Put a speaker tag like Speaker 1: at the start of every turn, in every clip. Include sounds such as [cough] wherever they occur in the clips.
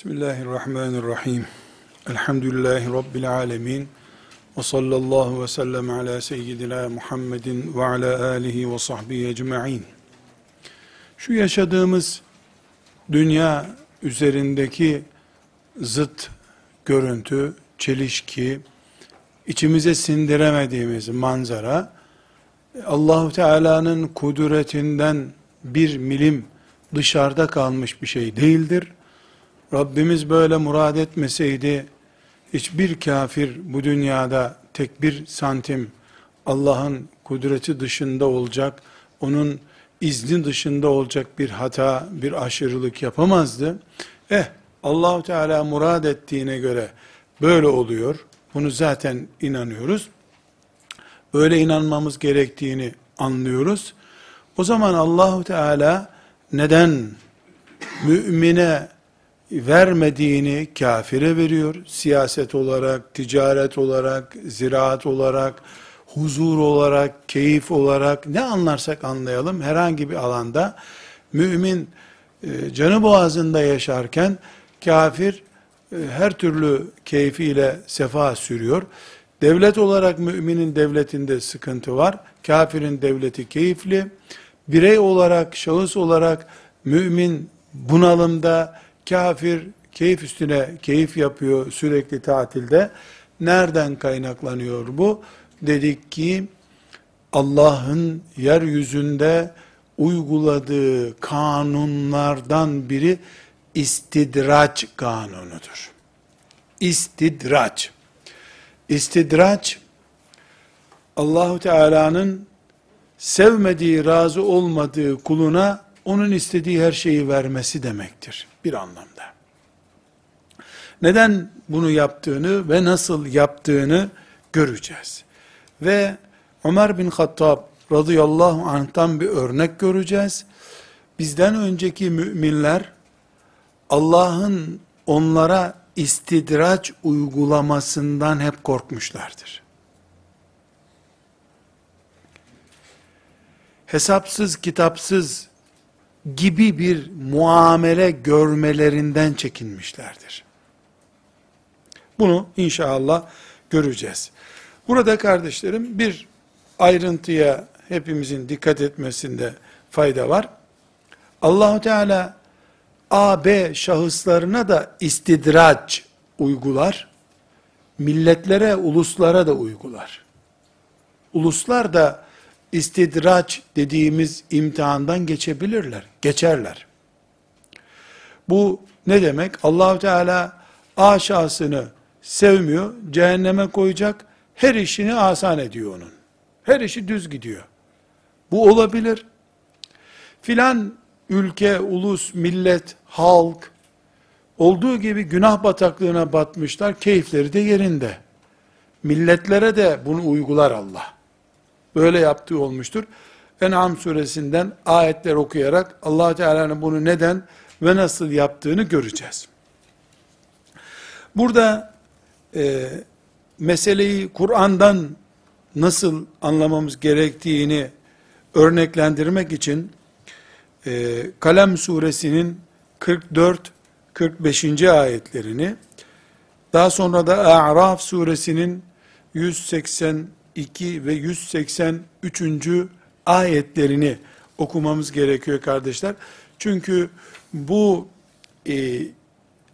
Speaker 1: Bismillahirrahmanirrahim. Elhamdülillahi Rabbil alemin. Ve sallallahu ve sellem ala seyyidina Muhammedin ve ala alihi ve sahbihi ecma'in. Şu yaşadığımız dünya üzerindeki zıt görüntü, çelişki, içimize sindiremediğimiz manzara, Allahu Teala'nın kudretinden bir milim dışarıda kalmış bir şey değildir. Rabbimiz böyle murad etmeseydi, hiçbir kafir bu dünyada tek bir santim Allah'ın kudreti dışında olacak, onun izni dışında olacak bir hata, bir aşırılık yapamazdı. Eh, Allahu Teala murad ettiğine göre böyle oluyor. Bunu zaten inanıyoruz. Böyle inanmamız gerektiğini anlıyoruz. O zaman Allahu Teala neden mümine vermediğini kafire veriyor. Siyaset olarak, ticaret olarak, ziraat olarak, huzur olarak, keyif olarak ne anlarsak anlayalım herhangi bir alanda mümin e, canı boğazında yaşarken kafir e, her türlü keyfiyle sefa sürüyor. Devlet olarak müminin devletinde sıkıntı var. Kafirin devleti keyifli. Birey olarak, şahıs olarak mümin bunalımda, kafir keyif üstüne keyif yapıyor sürekli tatilde. Nereden kaynaklanıyor bu? Dedik ki Allah'ın yeryüzünde uyguladığı kanunlardan biri istidraç kanunudur. İstidraç. İstidraç Allahu Teala'nın sevmediği, razı olmadığı kuluna onun istediği her şeyi vermesi demektir bir anlamda. Neden bunu yaptığını ve nasıl yaptığını göreceğiz. Ve Ömer bin Hattab radıyallahu anh'tan bir örnek göreceğiz. Bizden önceki müminler Allah'ın onlara istidraç uygulamasından hep korkmuşlardır. Hesapsız kitapsız gibi bir muamele görmelerinden çekinmişlerdir. Bunu inşallah göreceğiz. Burada kardeşlerim bir ayrıntıya hepimizin dikkat etmesinde fayda var. Allahu Teala A, B şahıslarına da istidraç uygular. Milletlere, uluslara da uygular. Uluslar da istidraç dediğimiz imtihandan geçebilirler, geçerler. Bu ne demek? Allahu Teala A şahsını sevmiyor, cehenneme koyacak, her işini asan ediyor onun. Her işi düz gidiyor. Bu olabilir. Filan ülke, ulus, millet, halk olduğu gibi günah bataklığına batmışlar, keyifleri de yerinde. Milletlere de bunu uygular Allah. Böyle yaptığı olmuştur. En'am suresinden ayetler okuyarak allah Teala'nın bunu neden ve nasıl yaptığını göreceğiz. Burada e, meseleyi Kur'an'dan nasıl anlamamız gerektiğini örneklendirmek için e, Kalem suresinin 44-45. ayetlerini daha sonra da A'raf suresinin 180 2 ve 183. ayetlerini okumamız gerekiyor kardeşler. Çünkü bu e,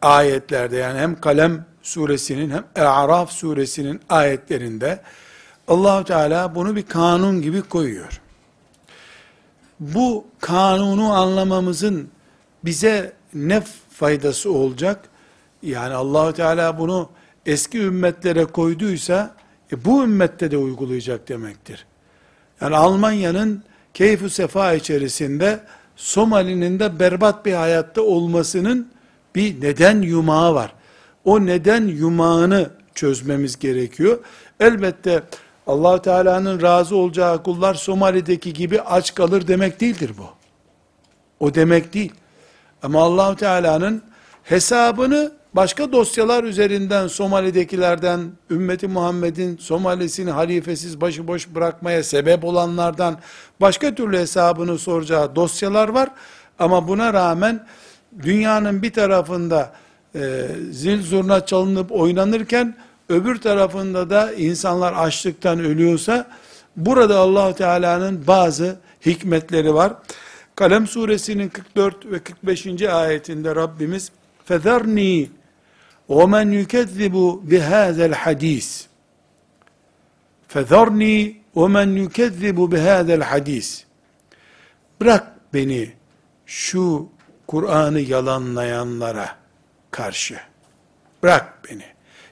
Speaker 1: ayetlerde yani hem Kalem suresinin hem Araf suresinin ayetlerinde Allahu Teala bunu bir kanun gibi koyuyor. Bu kanunu anlamamızın bize ne faydası olacak? Yani Allahu Teala bunu eski ümmetlere koyduysa e bu ümmette de uygulayacak demektir. Yani Almanya'nın keyfu sefa içerisinde Somali'nin de berbat bir hayatta olmasının bir neden yumağı var. O neden yumağını çözmemiz gerekiyor. Elbette allah Teala'nın razı olacağı kullar Somali'deki gibi aç kalır demek değildir bu. O demek değil. Ama allah Teala'nın hesabını başka dosyalar üzerinden Somali'dekilerden, ümmeti Muhammed'in Somali'sini halifesiz başıboş bırakmaya sebep olanlardan başka türlü hesabını soracağı dosyalar var. Ama buna rağmen dünyanın bir tarafında e, zil zurna çalınıp oynanırken öbür tarafında da insanlar açlıktan ölüyorsa burada allah Teala'nın bazı hikmetleri var. Kalem suresinin 44 ve 45. ayetinde Rabbimiz فَذَرْنِي وَمَنْ يُكَذِّبُ بِهَذَا الْحَد۪يسِ فَذَرْنِي وَمَنْ يُكَذِّبُ بِهَذَا الْحَد۪يسِ Bırak beni şu Kur'an'ı yalanlayanlara karşı. Bırak beni.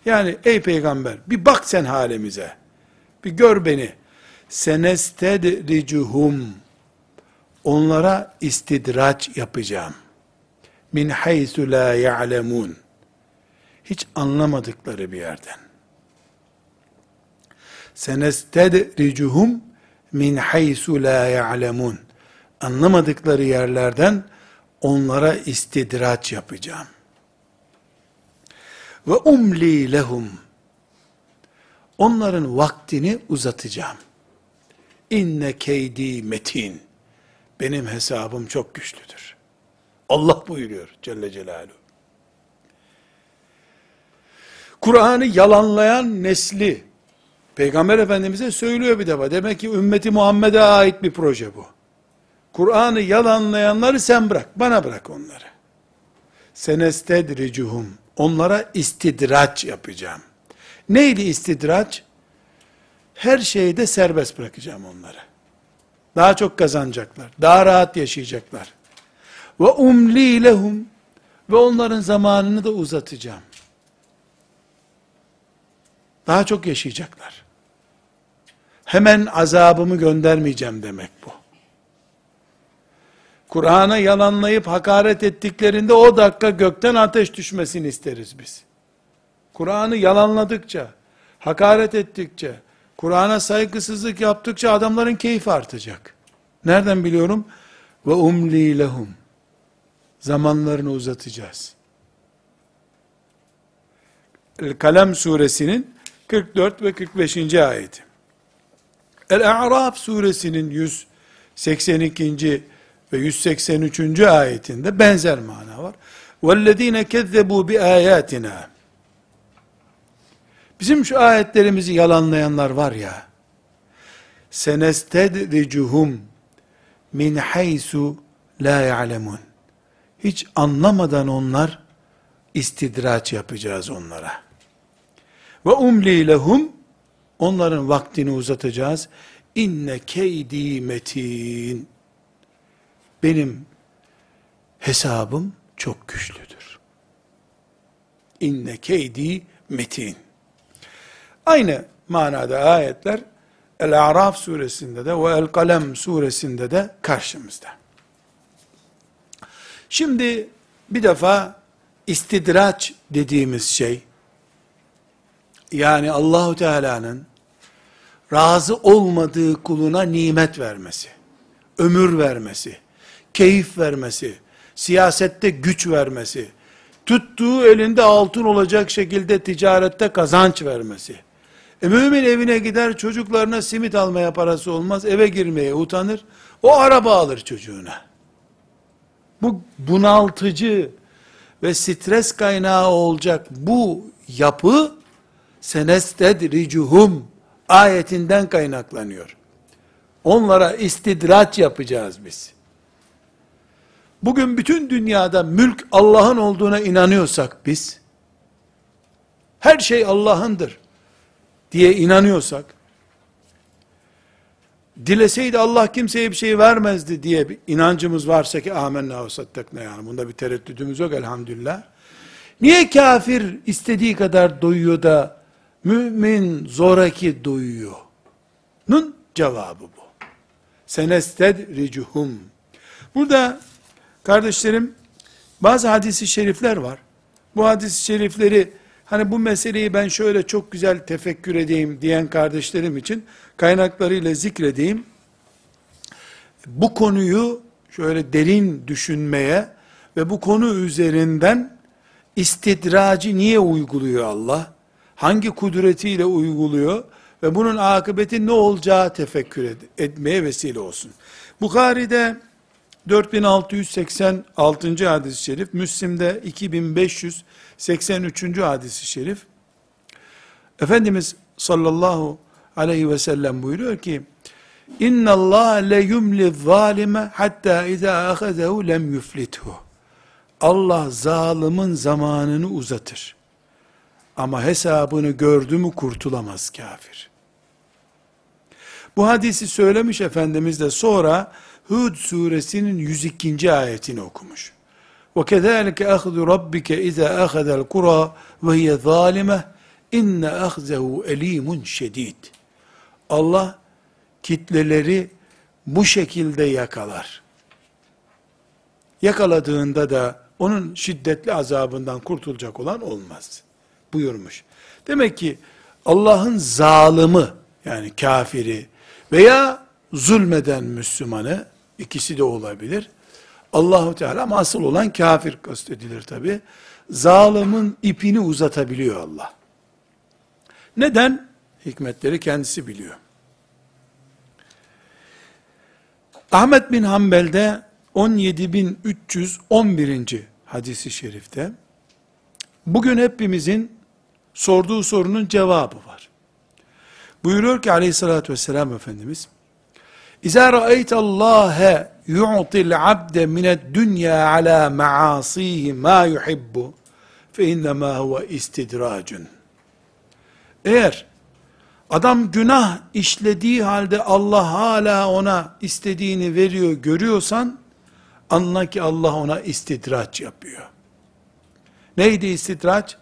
Speaker 1: Yani ey peygamber bir bak sen halimize. Bir gör beni. Senestedricuhum. Onlara istidraç yapacağım. Min haythu la ya'lemun. Hiç anlamadıkları bir yerden. Senestedricuhum min haythu la ya'lemun. Anlamadıkları yerlerden onlara istidraç yapacağım. Ve umli lehum. Onların vaktini uzatacağım. İnne keydi metin. Benim hesabım çok güçlüdür. Allah buyuruyor Celle Celaluhu. Kur'an'ı yalanlayan nesli Peygamber Efendimiz'e söylüyor bir defa. Demek ki ümmeti Muhammed'e ait bir proje bu. Kur'an'ı yalanlayanları sen bırak. Bana bırak onları. Senestedricuhum. Onlara istidraç yapacağım. Neydi istidraç? Her şeyde serbest bırakacağım onları. Daha çok kazanacaklar. Daha rahat yaşayacaklar. Ve umli lehum ve onların zamanını da uzatacağım. Daha çok yaşayacaklar. Hemen azabımı göndermeyeceğim demek bu. Kur'an'a yalanlayıp hakaret ettiklerinde o dakika gökten ateş düşmesini isteriz biz. Kur'an'ı yalanladıkça, hakaret ettikçe, Kur'an'a saygısızlık yaptıkça adamların keyfi artacak. Nereden biliyorum? Ve umli lehum. Zamanlarını uzatacağız. Kalem suresinin 44 ve 45. ayeti. El-A'raf suresinin 182 ve 183. ayetinde benzer mana var. وَالَّذ۪ينَ كَذَّبُوا بِآيَاتِنَا Bizim şu ayetlerimizi yalanlayanlar var ya, senestedricuhum min haysu la ya'lemun. Hiç anlamadan onlar istidraç yapacağız onlara. Ve umli lehum onların vaktini uzatacağız. İnne keydi metin benim hesabım çok güçlüdür. İnne keydi metin. Aynı manada ayetler El-A'raf suresinde de ve El-Kalem suresinde de karşımızda. Şimdi bir defa istidraç dediğimiz şey yani Allahu Teala'nın razı olmadığı kuluna nimet vermesi, ömür vermesi, keyif vermesi, siyasette güç vermesi, tuttuğu elinde altın olacak şekilde ticarette kazanç vermesi. E mümin evine gider çocuklarına simit almaya parası olmaz, eve girmeye utanır, o araba alır çocuğuna. Bu bunaltıcı ve stres kaynağı olacak bu yapı senestedricuhum ayetinden kaynaklanıyor. Onlara istidraç yapacağız biz bugün bütün dünyada mülk Allah'ın olduğuna inanıyorsak biz, her şey Allah'ındır diye inanıyorsak, dileseydi Allah kimseye bir şey vermezdi diye bir inancımız varsa ki amenna ve sattakna yani bunda bir tereddüdümüz yok elhamdülillah. Niye kafir istediği kadar doyuyor da mümin zoraki doyuyor? Nun cevabı bu. Senestedricuhum. Burada Kardeşlerim, bazı hadisi şerifler var. Bu hadisi şerifleri, hani bu meseleyi ben şöyle çok güzel tefekkür edeyim diyen kardeşlerim için kaynaklarıyla zikredeyim. Bu konuyu şöyle derin düşünmeye ve bu konu üzerinden istidracı niye uyguluyor Allah? Hangi kudretiyle uyguluyor? Ve bunun akıbeti ne olacağı tefekkür et, etmeye vesile olsun. Bukhari'de 4686. hadis-i şerif, Müslim'de 2583. hadis-i şerif. Efendimiz sallallahu aleyhi ve sellem buyuruyor ki, İnna Allah le yumli zalime hatta iza ahazehu lem yuflithu. Allah zalimin zamanını uzatır. Ama hesabını gördü mü kurtulamaz kafir. Bu hadisi söylemiş Efendimiz de sonra Hud suresinin 102. ayetini okumuş. وَكَذَٰلِكَ أَخْذُ رَبِّكَ اِذَا أَخَذَ الْقُرَى وَهِيَ ظَالِمَةً اِنَّ أَخْزَهُ اَل۪يمٌ şedid. Allah kitleleri bu şekilde yakalar. Yakaladığında da onun şiddetli azabından kurtulacak olan olmaz. Buyurmuş. Demek ki Allah'ın zalimi yani kafiri veya zulmeden Müslümanı ikisi de olabilir. Allahu Teala ama asıl olan kafir kastedilir tabi. Zalimin ipini uzatabiliyor Allah. Neden? Hikmetleri kendisi biliyor. Ahmet bin Hanbel'de 17311. hadisi şerifte bugün hepimizin sorduğu sorunun cevabı var. Buyuruyor ki aleyhissalatü vesselam Efendimiz İzâ ra'eytallâhe yu'til abde mined dünya ala maasihi ma yuhibbu fe innemâ huve istidracun. Eğer adam günah işlediği halde Allah hala ona istediğini veriyor görüyorsan anla ki Allah ona istidraç yapıyor. Neydi istidraç?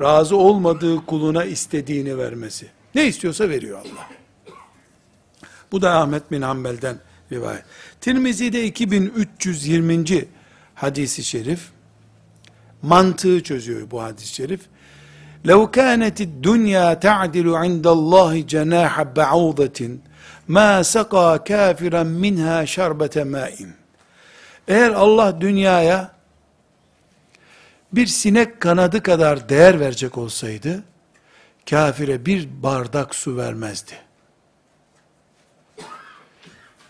Speaker 1: Razı olmadığı kuluna istediğini vermesi. Ne istiyorsa veriyor Allah. Bu da Ahmet bin Hanbel'den rivayet. Tirmizi'de 2320. hadisi şerif mantığı çözüyor bu hadis-i şerif. لو كانت الدنيا تعدل عند الله جناح بعوضة ما سقى كافرا منها شربة ماء Eğer Allah dünyaya bir sinek kanadı kadar değer verecek olsaydı, kafire bir bardak su vermezdi.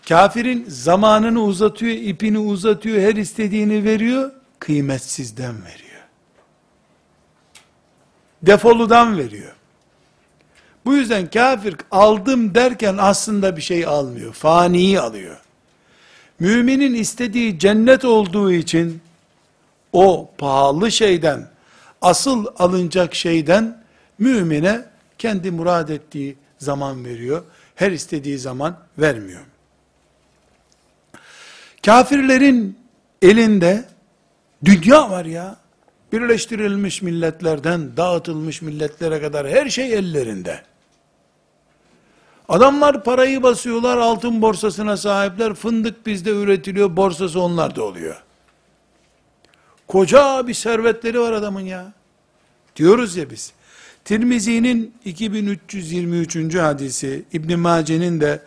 Speaker 1: Kafirin zamanını uzatıyor, ipini uzatıyor, her istediğini veriyor, kıymetsizden veriyor. Defoludan veriyor. Bu yüzden kafir aldım derken aslında bir şey almıyor. Faniyi alıyor. Müminin istediği cennet olduğu için o pahalı şeyden, asıl alınacak şeyden mümine kendi murad ettiği zaman veriyor. Her istediği zaman vermiyor. Kafirlerin elinde dünya var ya. Birleştirilmiş milletlerden dağıtılmış milletlere kadar her şey ellerinde. Adamlar parayı basıyorlar, altın borsasına sahipler, fındık bizde üretiliyor, borsası onlarda oluyor. Koca bir servetleri var adamın ya. Diyoruz ya biz. Tirmizi'nin 2323. hadisi, İbn Mace'nin de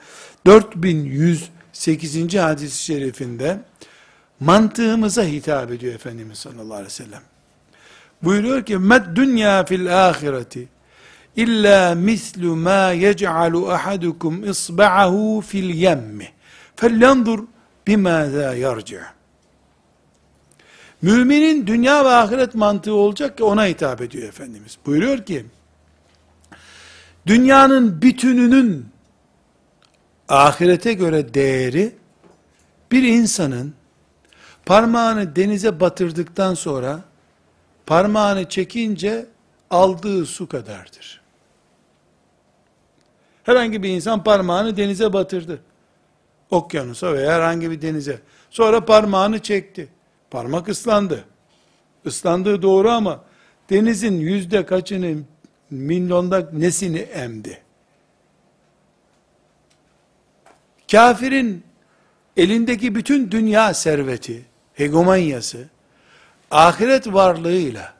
Speaker 1: 4108. hadisi şerifinde mantığımıza hitap ediyor Efendimiz sallallahu aleyhi ve sellem. Buyuruyor ki, med dünya fil ahireti illa mislu ma yec'alu ahadukum isba'ahu fil yemmi felyanzur bimâzâ yarci' Müminin dünya ve ahiret mantığı olacak ki ona hitap ediyor Efendimiz. Buyuruyor ki, dünyanın bütününün ahirete göre değeri, bir insanın parmağını denize batırdıktan sonra, parmağını çekince aldığı su kadardır. Herhangi bir insan parmağını denize batırdı. Okyanusa veya herhangi bir denize. Sonra parmağını çekti. Parmak ıslandı. Islandığı doğru ama denizin yüzde kaçını milyonda nesini emdi? Kafirin elindeki bütün dünya serveti, hegemonyası, ahiret varlığıyla,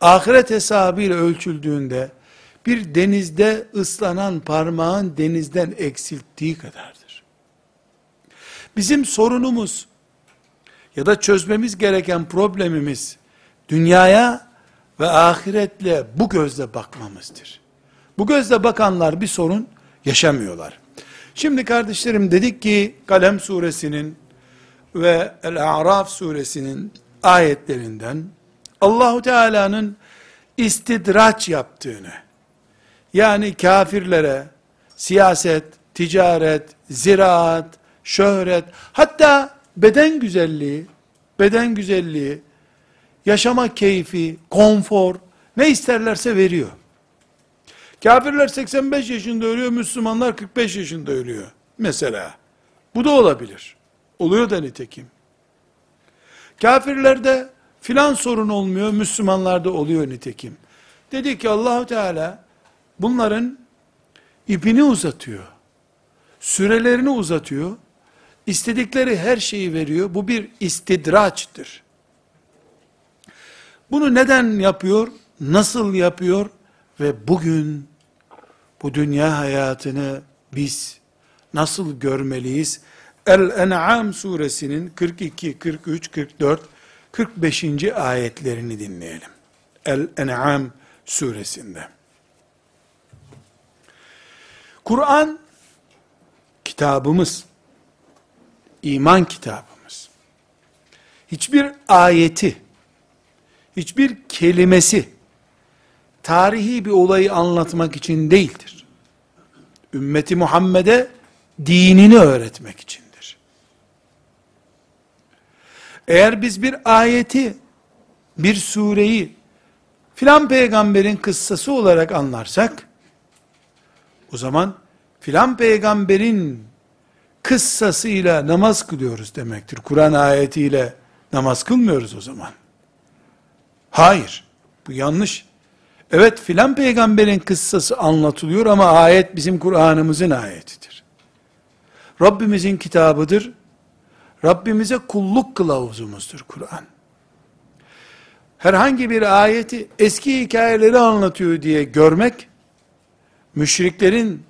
Speaker 1: ahiret hesabıyla ölçüldüğünde, bir denizde ıslanan parmağın denizden eksilttiği kadardır. Bizim sorunumuz, ya da çözmemiz gereken problemimiz, dünyaya ve ahiretle bu gözle bakmamızdır. Bu gözle bakanlar bir sorun yaşamıyorlar. Şimdi kardeşlerim dedik ki Kalem suresinin ve El-A'raf suresinin ayetlerinden Allahu Teala'nın istidraç yaptığını yani kafirlere siyaset, ticaret, ziraat, şöhret, hatta beden güzelliği, beden güzelliği, yaşama keyfi, konfor, ne isterlerse veriyor. Kafirler 85 yaşında ölüyor, Müslümanlar 45 yaşında ölüyor. Mesela. Bu da olabilir. Oluyor da nitekim. Kafirlerde filan sorun olmuyor, Müslümanlarda oluyor nitekim. Dedi ki Allahu Teala bunların ipini uzatıyor. Sürelerini uzatıyor. İstedikleri her şeyi veriyor. Bu bir istidraçtır. Bunu neden yapıyor? Nasıl yapıyor? Ve bugün bu dünya hayatını biz nasıl görmeliyiz? El-En'am suresinin 42, 43, 44, 45. ayetlerini dinleyelim. El-En'am suresinde. Kur'an kitabımız, iman kitabımız. Hiçbir ayeti, hiçbir kelimesi tarihi bir olayı anlatmak için değildir. Ümmeti Muhammed'e dinini öğretmek içindir. Eğer biz bir ayeti, bir sureyi filan peygamberin kıssası olarak anlarsak, o zaman filan peygamberin kıssasıyla namaz kılıyoruz demektir. Kur'an ayetiyle namaz kılmıyoruz o zaman. Hayır, bu yanlış. Evet filan peygamberin kıssası anlatılıyor ama ayet bizim Kur'an'ımızın ayetidir. Rabbimizin kitabıdır. Rabbimize kulluk kılavuzumuzdur Kur'an. Herhangi bir ayeti eski hikayeleri anlatıyor diye görmek, müşriklerin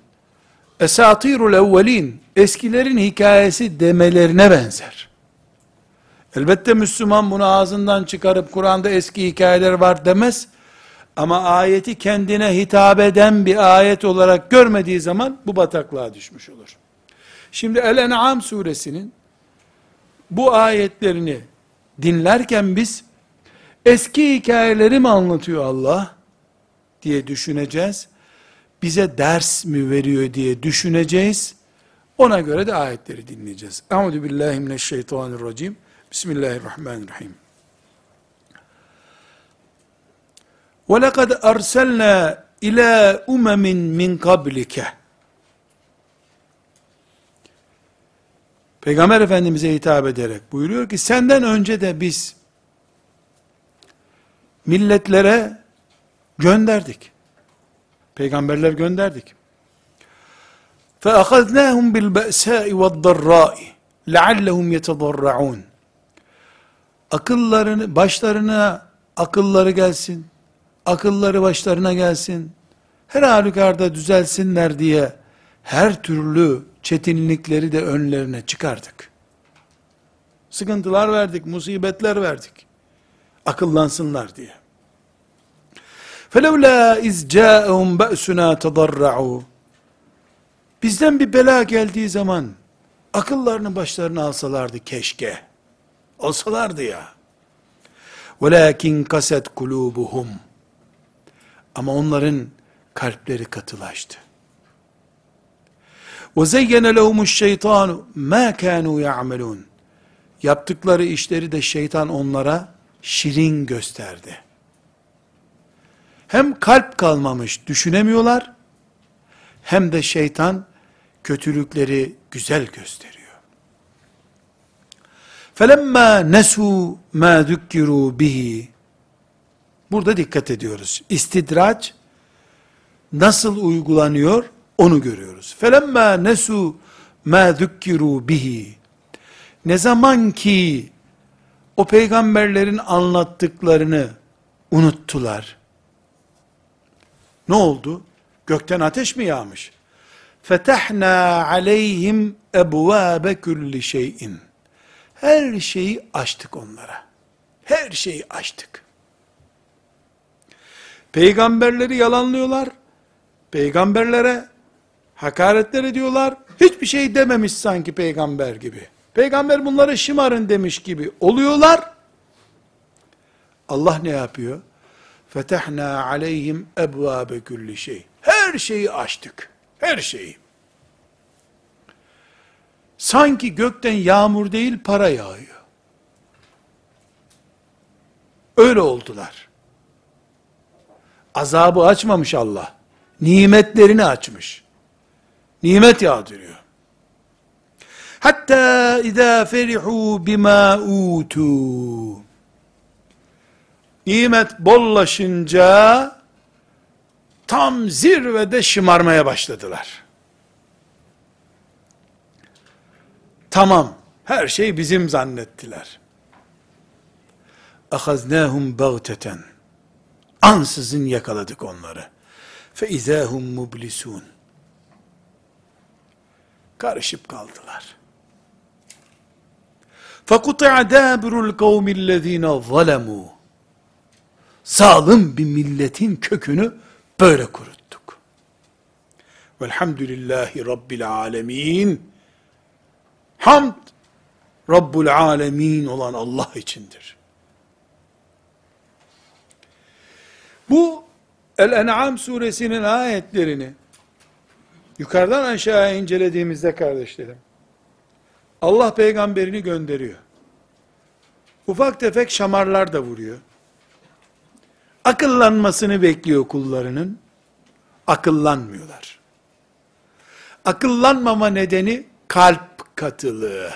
Speaker 1: esatirul evvelin, eskilerin hikayesi demelerine benzer. Elbette Müslüman bunu ağzından çıkarıp Kur'an'da eski hikayeler var demez. Ama ayeti kendine hitap eden bir ayet olarak görmediği zaman bu bataklığa düşmüş olur. Şimdi El-En'am suresinin bu ayetlerini dinlerken biz eski hikayeleri mi anlatıyor Allah diye düşüneceğiz bize ders mi veriyor diye düşüneceğiz. Ona göre de ayetleri dinleyeceğiz. Euzu billahi mineşşeytanirracim. Bismillahirrahmanirrahim. Ve lekad erselna ila umemin min kablike. Peygamber Efendimiz'e hitap ederek buyuruyor ki senden önce de biz milletlere gönderdik. Peygamberler gönderdik. فَأَخَذْنَاهُمْ بِالْبَأْسَاءِ وَالضَّرَّاءِ لَعَلَّهُمْ يَتَضَرَّعُونَ Akıllarını, başlarına akılları gelsin, akılları başlarına gelsin, her halükarda düzelsinler diye her türlü çetinlikleri de önlerine çıkardık. Sıkıntılar verdik, musibetler verdik. Akıllansınlar diye. فَلَوْلَا اِذْ جَاءَهُمْ بَأْسُنَا تَضَرَّعُوا Bizden bir bela geldiği zaman, akıllarını başlarına alsalardı keşke. Alsalardı ya. وَلَاكِنْ kaset kulubuhum. Ama onların kalpleri katılaştı. وَزَيَّنَ لَهُمُ الشَّيْطَانُ مَا كَانُوا يَعْمَلُونَ Yaptıkları işleri de şeytan onlara şirin gösterdi Hem kalp kalmamış, düşünemiyorlar, hem de şeytan kötülükleri güzel gösteriyor. فَلَمَّا نَسُوا مَا ذُكِّرُوا بِهِ Burada dikkat ediyoruz. İstidraç nasıl uygulanıyor onu görüyoruz. Felemma nesu ma zukkiru bihi. Ne zaman ki o peygamberlerin anlattıklarını unuttular. Ne oldu? Gökten ateş mi yağmış? Fetahna aleyhim ebvabe kulli şeyin. Her şeyi açtık onlara. Her şeyi açtık. Peygamberleri yalanlıyorlar. Peygamberlere hakaretler ediyorlar. Hiçbir şey dememiş sanki peygamber gibi. Peygamber bunları şımarın demiş gibi oluyorlar. Allah ne yapıyor? Fetehna aleyhim ebvabe kulli şey. Her şeyi açtık. Her şeyi. Sanki gökten yağmur değil para yağıyor. Öyle oldular. Azabı açmamış Allah. Nimetlerini açmış. Nimet yağdırıyor. Hatta izâ ferihu bima utu Nimet bollaşınca tam zirvede şımarmaya başladılar. Tamam, her şey bizim zannettiler. Ahaznâhum bagteten. Ansızın yakaladık onları. Fe izâhum mublisûn. Karışıp kaldılar. فَقُطِعَ دَابِرُ الْقَوْمِ الَّذ۪ينَ ظَلَمُوا Zalim bir milletin kökünü böyle kuruttuk. Velhamdülillahi Rabbil alemin. Hamd, Rabbul alemin olan Allah içindir. Bu El-En'am suresinin ayetlerini yukarıdan aşağıya incelediğimizde kardeşlerim, Allah peygamberini gönderiyor. Ufak tefek şamarlar da vuruyor. Akıllanmasını bekliyor kullarının. Akıllanmıyorlar. Akıllanmama nedeni kalp katılığı.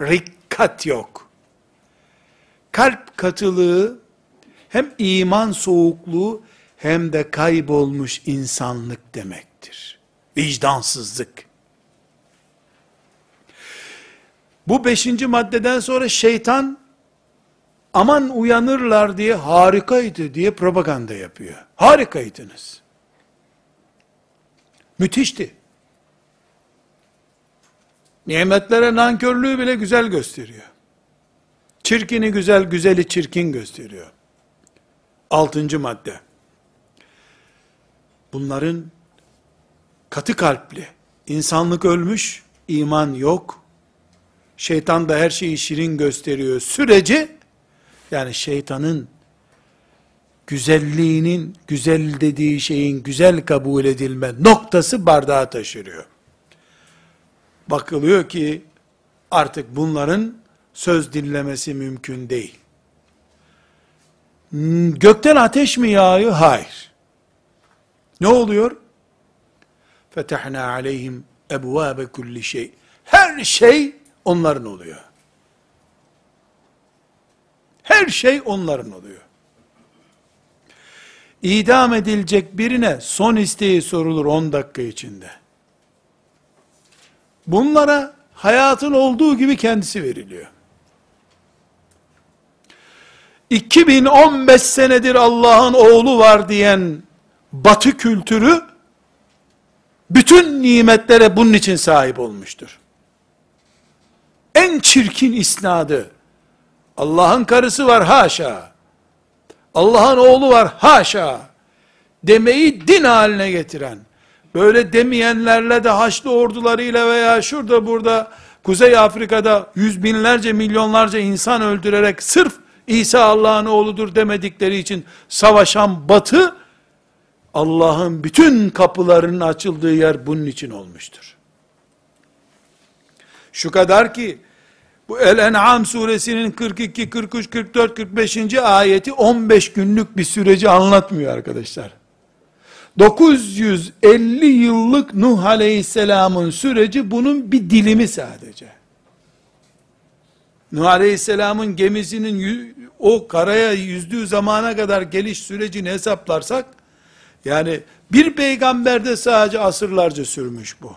Speaker 1: Rikkat yok. Kalp katılığı hem iman soğukluğu hem de kaybolmuş insanlık demektir. Vicdansızlık. Bu beşinci maddeden sonra şeytan aman uyanırlar diye harikaydı diye propaganda yapıyor. Harikaydınız. Müthişti. Nimetlere nankörlüğü bile güzel gösteriyor. Çirkini güzel, güzeli çirkin gösteriyor. Altıncı madde. Bunların katı kalpli, insanlık ölmüş, iman yok, şeytan da her şeyi şirin gösteriyor süreci, yani şeytanın güzelliğinin, güzel dediği şeyin güzel kabul edilme noktası bardağı taşırıyor. Bakılıyor ki artık bunların söz dinlemesi mümkün değil. Gökten ateş mi yağıyor? Hayır. Ne oluyor? Fetehna aleyhim ebvabe kulli şey. Her şey onların oluyor. Her şey onların oluyor. İdam edilecek birine son isteği sorulur 10 dakika içinde. Bunlara hayatın olduğu gibi kendisi veriliyor. 2015 senedir Allah'ın oğlu var diyen batı kültürü bütün nimetlere bunun için sahip olmuştur. En çirkin isnadı Allah'ın karısı var haşa. Allah'ın oğlu var haşa. Demeyi din haline getiren, böyle demeyenlerle de Haçlı ordularıyla veya şurada burada Kuzey Afrika'da yüz binlerce milyonlarca insan öldürerek sırf İsa Allah'ın oğludur demedikleri için savaşan batı, Allah'ın bütün kapılarının açıldığı yer bunun için olmuştur. Şu kadar ki, bu El-En'am suresinin 42, 43, 44, 45. ayeti 15 günlük bir süreci anlatmıyor arkadaşlar. 950 yıllık Nuh Aleyhisselam'ın süreci bunun bir dilimi sadece. Nuh Aleyhisselam'ın gemisinin o karaya yüzdüğü zamana kadar geliş sürecini hesaplarsak, yani bir peygamberde sadece asırlarca sürmüş bu.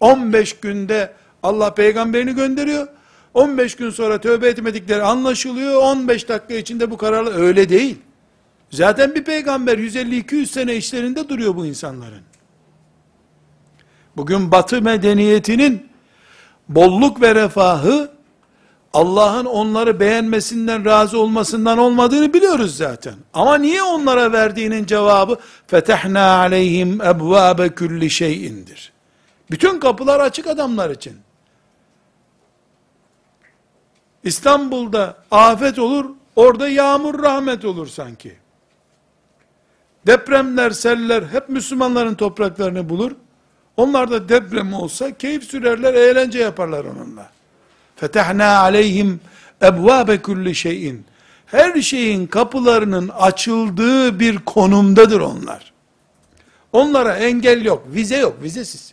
Speaker 1: 15 günde Allah peygamberini gönderiyor. 15 gün sonra tövbe etmedikleri anlaşılıyor. 15 dakika içinde bu kararlı öyle değil. Zaten bir peygamber 150-200 sene işlerinde duruyor bu insanların. Bugün batı medeniyetinin bolluk ve refahı Allah'ın onları beğenmesinden, razı olmasından olmadığını biliyoruz zaten. Ama niye onlara verdiğinin cevabı fetehna aleyhim ebvabe kulli şeyindir. Bütün kapılar açık adamlar için. İstanbul'da afet olur, orada yağmur rahmet olur sanki. Depremler, seller hep Müslümanların topraklarını bulur. Onlar da deprem olsa keyif sürerler, eğlence yaparlar onunla. Fetehna aleyhim ebvabe kulli şeyin. Her şeyin kapılarının açıldığı bir konumdadır onlar. Onlara engel yok, vize yok, vizesiz.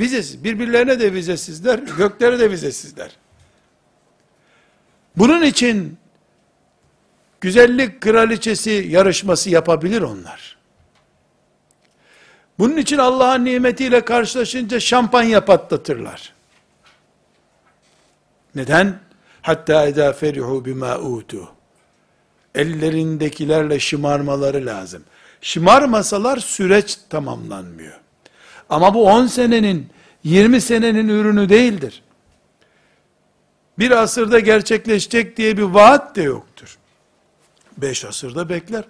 Speaker 1: Vizesiz, birbirlerine de vizesizler, [laughs] göklere de vizesizler. Bunun için güzellik kraliçesi yarışması yapabilir onlar. Bunun için Allah'ın nimetiyle karşılaşınca şampanya patlatırlar. Neden? Hatta eda ferihu bima utu. Ellerindekilerle şımarmaları lazım. Şımarmasalar süreç tamamlanmıyor. Ama bu 10 senenin, 20 senenin ürünü değildir. Bir asırda gerçekleşecek diye bir vaat de yoktur. Beş asırda bekler.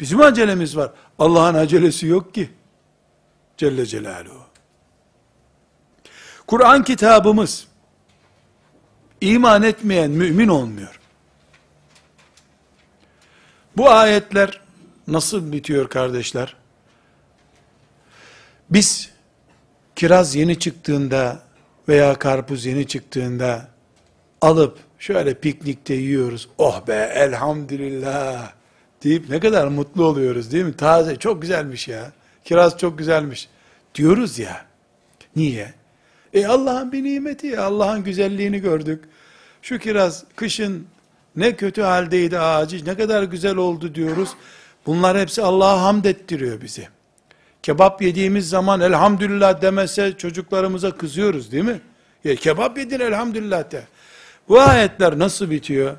Speaker 1: Bizim acelemiz var. Allah'ın acelesi yok ki. Celle Celaluhu. Kur'an kitabımız, iman etmeyen mümin olmuyor. Bu ayetler nasıl bitiyor kardeşler? Biz kiraz yeni çıktığında veya karpuz yeni çıktığında alıp şöyle piknikte yiyoruz. Oh be elhamdülillah deyip ne kadar mutlu oluyoruz değil mi? Taze çok güzelmiş ya. Kiraz çok güzelmiş diyoruz ya. Niye? E Allah'ın bir nimeti ya. Allah'ın güzelliğini gördük. Şu kiraz kışın ne kötü haldeydi ağacı ne kadar güzel oldu diyoruz. Bunlar hepsi Allah'a hamd ettiriyor bizi. Kebap yediğimiz zaman elhamdülillah demese çocuklarımıza kızıyoruz değil mi? Ya kebap yedin elhamdülillah de. Bu ayetler nasıl bitiyor?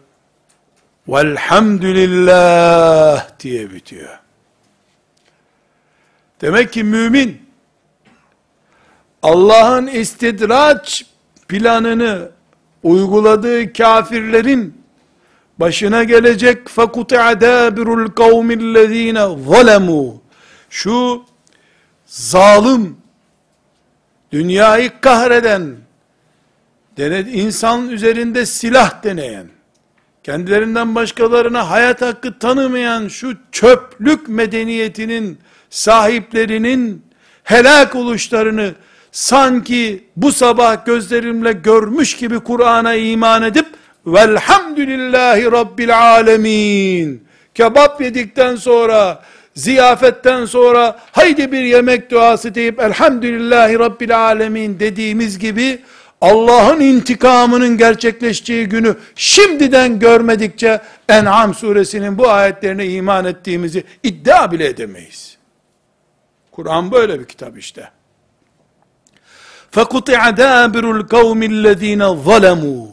Speaker 1: Velhamdülillah diye bitiyor. Demek ki mümin Allah'ın istidraç planını uyguladığı kafirlerin başına gelecek fakuti'a dabirul kavmillezine zalemu şu zalim dünyayı kahreden dened, insan üzerinde silah deneyen, kendilerinden başkalarına hayat hakkı tanımayan şu çöplük medeniyetinin sahiplerinin helak oluşlarını sanki bu sabah gözlerimle görmüş gibi Kur'an'a iman edip velhamdülillahi rabbil alemin. Kebap yedikten sonra ziyafetten sonra haydi bir yemek duası deyip elhamdülillahi rabbil alemin dediğimiz gibi Allah'ın intikamının gerçekleşeceği günü şimdiden görmedikçe En'am suresinin bu ayetlerine iman ettiğimizi iddia bile edemeyiz. Kur'an böyle bir kitap işte. فَقُطِعَ دَابِرُ الْقَوْمِ الَّذ۪ينَ ظَلَمُوا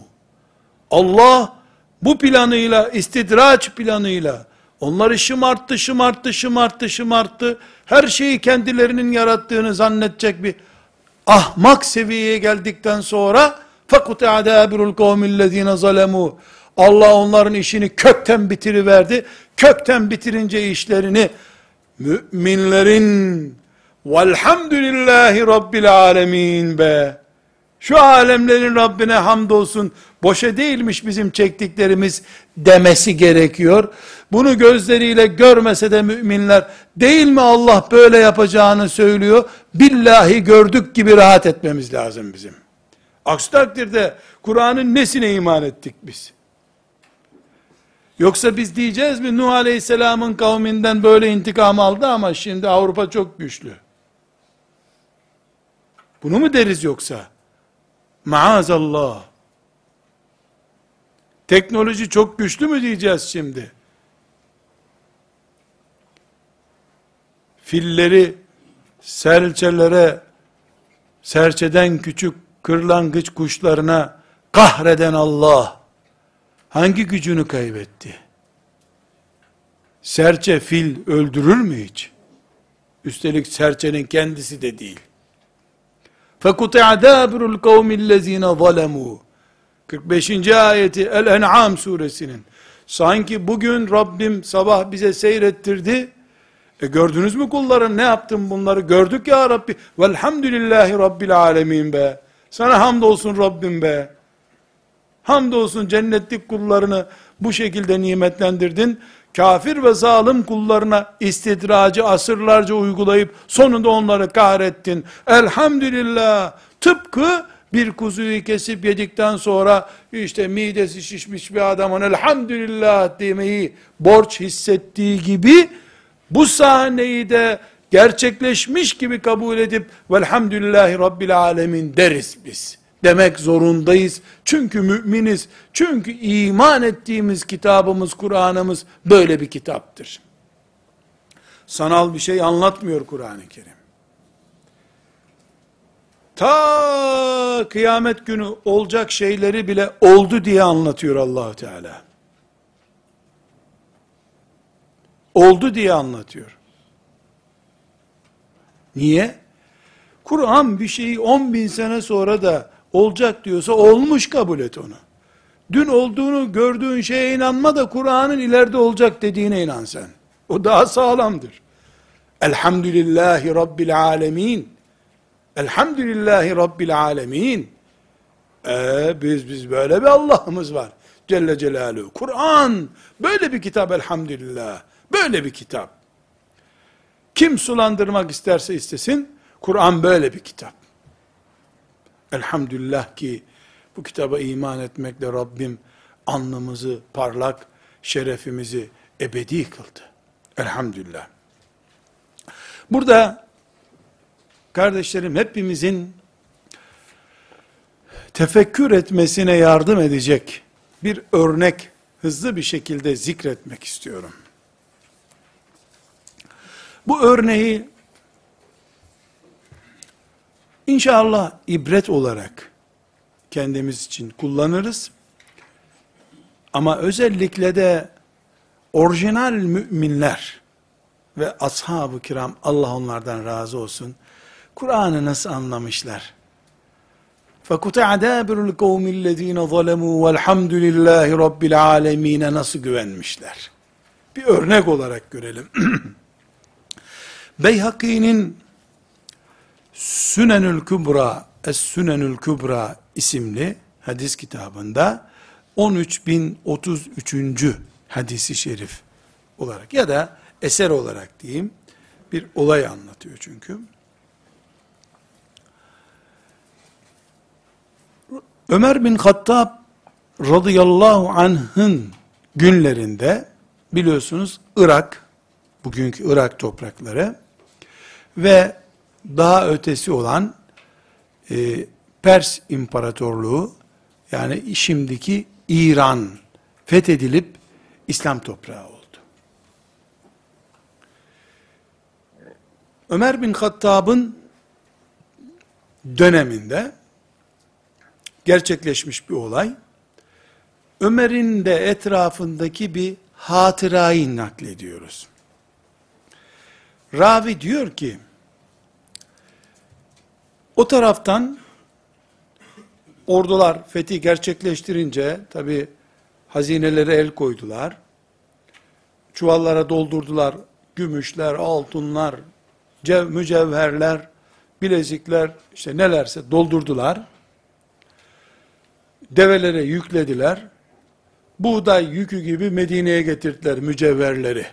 Speaker 1: Allah bu planıyla, istidraç planıyla, onları şımarttı, şımarttı, şımarttı, şımarttı, her şeyi kendilerinin yarattığını zannedecek bir ahmak seviyeye geldikten sonra فَقُتَ عَدَابِرُ الْقَوْمِ الَّذ۪ينَ ظَلَمُوا Allah onların işini kökten bitiriverdi. Kökten bitirince işlerini müminlerin velhamdülillahi rabbil alemin be. şu alemlerin Rabbine hamdolsun boşa değilmiş bizim çektiklerimiz demesi gerekiyor. Bunu gözleriyle görmese de müminler değil mi Allah böyle yapacağını söylüyor. Billahi gördük gibi rahat etmemiz lazım bizim. Aksi takdirde Kur'an'ın nesine iman ettik biz? Yoksa biz diyeceğiz mi Nuh Aleyhisselam'ın kavminden böyle intikam aldı ama şimdi Avrupa çok güçlü. Bunu mu deriz yoksa? Maazallah. Teknoloji çok güçlü mü diyeceğiz şimdi? Filleri serçelere, serçeden küçük kırlangıç kuşlarına kahreden Allah, hangi gücünü kaybetti? Serçe fil öldürür mü hiç? Üstelik serçenin kendisi de değil. فَكُتَعَ دَابِرُ الْقَوْمِ الَّذ۪ينَ ظَلَمُوا 45. ayeti El-En'am suresinin sanki bugün Rabbim sabah bize seyrettirdi E gördünüz mü kullarım ne yaptım bunları gördük ya Rabbi. Velhamdülillahi Rabbil alemin be. Sana hamdolsun Rabbim be. Hamdolsun cennetlik kullarını bu şekilde nimetlendirdin. Kafir ve zalim kullarına istidracı asırlarca uygulayıp sonunda onları kahrettin. Elhamdülillah. Tıpkı bir kuzuyu kesip yedikten sonra işte midesi şişmiş bir adamın elhamdülillah demeyi borç hissettiği gibi bu sahneyi de gerçekleşmiş gibi kabul edip velhamdülillahi rabbil alemin deriz biz. Demek zorundayız. Çünkü müminiz. Çünkü iman ettiğimiz kitabımız, Kur'an'ımız böyle bir kitaptır. Sanal bir şey anlatmıyor Kur'an-ı Kerim. Ta kıyamet günü olacak şeyleri bile oldu diye anlatıyor Allahu Teala. Oldu diye anlatıyor. Niye? Kur'an bir şeyi 10 bin sene sonra da olacak diyorsa olmuş kabul et onu. Dün olduğunu gördüğün şeye inanma da Kur'an'ın ileride olacak dediğine inan sen. O daha sağlamdır. Elhamdülillahi Rabbil alemin. Elhamdülillahi Rabbil alemin. Ee, biz biz böyle bir Allah'ımız var. Celle Celaluhu. Kur'an böyle bir kitap elhamdülillah. Böyle bir kitap. Kim sulandırmak isterse istesin, Kur'an böyle bir kitap. Elhamdülillah ki bu kitaba iman etmekle Rabbim alnımızı parlak, şerefimizi ebedi kıldı. Elhamdülillah. Burada kardeşlerim hepimizin tefekkür etmesine yardım edecek bir örnek hızlı bir şekilde zikretmek istiyorum. Bu örneği inşallah ibret olarak kendimiz için kullanırız. Ama özellikle de orijinal müminler ve ashab-ı kiram Allah onlardan razı olsun. Kur'an'ı nasıl anlamışlar? فَكُتَعَ دَابِرُ الْقَوْمِ الَّذ۪ينَ ظَلَمُوا وَالْحَمْدُ لِلّٰهِ رَبِّ الْعَالَم۪ينَ nasıl güvenmişler? Bir örnek olarak görelim. [clears throat] Beyhaki'nin Sünenül Kübra, Es-Sünenül Kübra isimli hadis kitabında 13033. hadisi şerif olarak ya da eser olarak diyeyim bir olay anlatıyor çünkü. Ömer bin Hattab radıyallahu anh'ın günlerinde biliyorsunuz Irak, bugünkü Irak toprakları ve daha ötesi olan e, Pers İmparatorluğu yani şimdiki İran fethedilip İslam toprağı oldu. Ömer bin Hattab'ın döneminde gerçekleşmiş bir olay. Ömer'in de etrafındaki bir hatırayı naklediyoruz. Ravi diyor ki, o taraftan ordular fethi gerçekleştirince tabi hazinelere el koydular. Çuvallara doldurdular gümüşler, altınlar, cev, mücevherler, bilezikler, işte nelerse doldurdular. Develere yüklediler. Buğday yükü gibi Medine'ye getirdiler mücevherleri.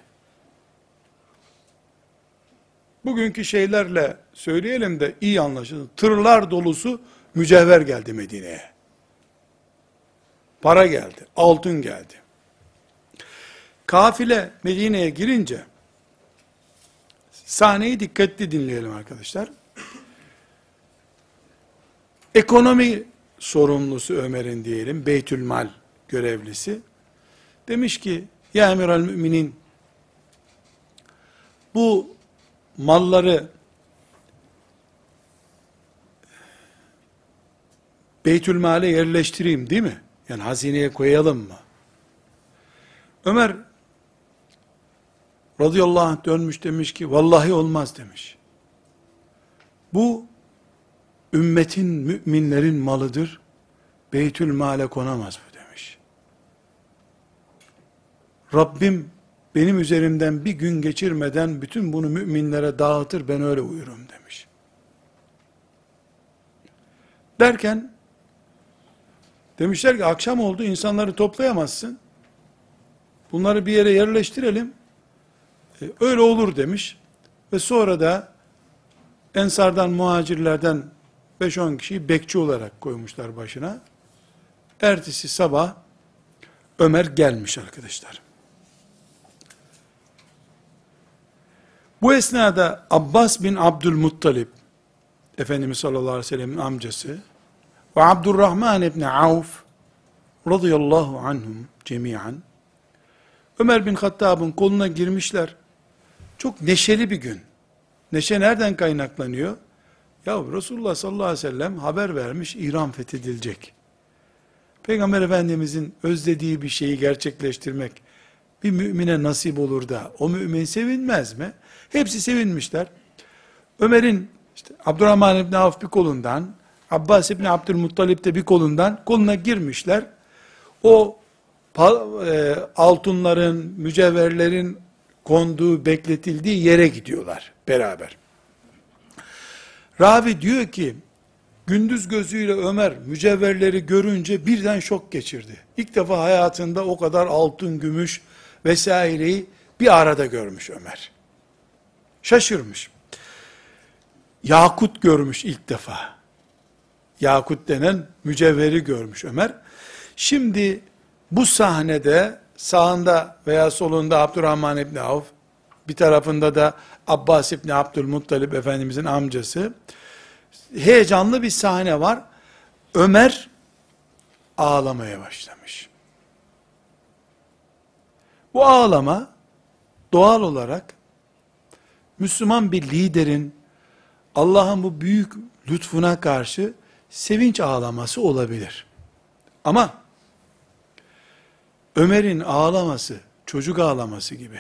Speaker 1: Bugünkü şeylerle söyleyelim de iyi anlaşılır. Tırlar dolusu mücevher geldi Medine'ye. Para geldi, altın geldi. Kafile Medine'ye girince sahneyi dikkatli dinleyelim arkadaşlar. Ekonomi sorumlusu Ömer'in diyelim, Beytülmal görevlisi demiş ki, ya emir al müminin bu malları Beytülmale yerleştireyim değil mi? Yani hazineye koyalım mı? Ömer radıyallahu anh dönmüş demiş ki vallahi olmaz demiş. Bu ümmetin müminlerin malıdır. Beytül male konamaz bu demiş. Rabbim benim üzerimden bir gün geçirmeden bütün bunu müminlere dağıtır ben öyle uyurum demiş. Derken demişler ki akşam oldu insanları toplayamazsın. Bunları bir yere yerleştirelim. E, öyle olur demiş. Ve sonra da Ensardan, muhacirlerden 5-10 kişiyi bekçi olarak koymuşlar başına. Ertesi sabah Ömer gelmiş arkadaşlar. Bu esnada Abbas bin Abdülmuttalip, Efendimiz sallallahu aleyhi ve sellemin amcası, ve Abdurrahman ibn Avf, radıyallahu anhum cemiyen, Ömer bin Hattab'ın koluna girmişler. Çok neşeli bir gün. Neşe nereden kaynaklanıyor? Ya Resulullah sallallahu aleyhi ve sellem haber vermiş İran fethedilecek. Peygamber Efendimizin özlediği bir şeyi gerçekleştirmek bir mümine nasip olur da o mümin sevinmez mi? Hepsi sevinmişler. Ömer'in işte Abdurrahman İbni Avf bir kolundan, Abbas İbni Abdülmuttalip de bir kolundan koluna girmişler. O e, altınların, mücevherlerin konduğu, bekletildiği yere gidiyorlar beraber. Ravi diyor ki, gündüz gözüyle Ömer mücevherleri görünce birden şok geçirdi. İlk defa hayatında o kadar altın, gümüş vesaireyi bir arada görmüş Ömer. Şaşırmış. Yakut görmüş ilk defa. Yakut denen mücevheri görmüş Ömer. Şimdi bu sahnede sağında veya solunda Abdurrahman İbni Avf, bir tarafında da Abbas İbni Abdülmuttalip Efendimizin amcası. Heyecanlı bir sahne var. Ömer ağlamaya başlamış. Bu ağlama doğal olarak Müslüman bir liderin Allah'ın bu büyük lütfuna karşı sevinç ağlaması olabilir. Ama Ömer'in ağlaması, çocuk ağlaması gibi.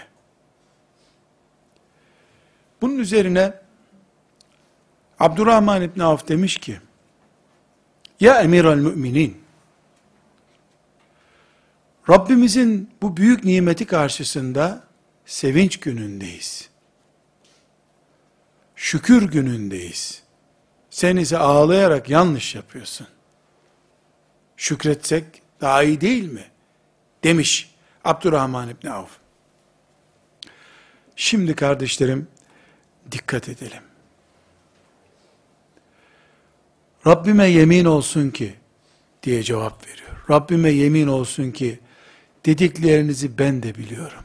Speaker 1: Bunun üzerine Abdurrahman İbni Avf demiş ki, Ya emir al müminin, Rabbimizin bu büyük nimeti karşısında sevinç günündeyiz. Şükür günündeyiz. Sen ise ağlayarak yanlış yapıyorsun. Şükretsek daha iyi değil mi? Demiş Abdurrahman İbni Avf. Şimdi kardeşlerim, dikkat edelim. Rabbime yemin olsun ki, diye cevap veriyor. Rabbime yemin olsun ki, dediklerinizi ben de biliyorum.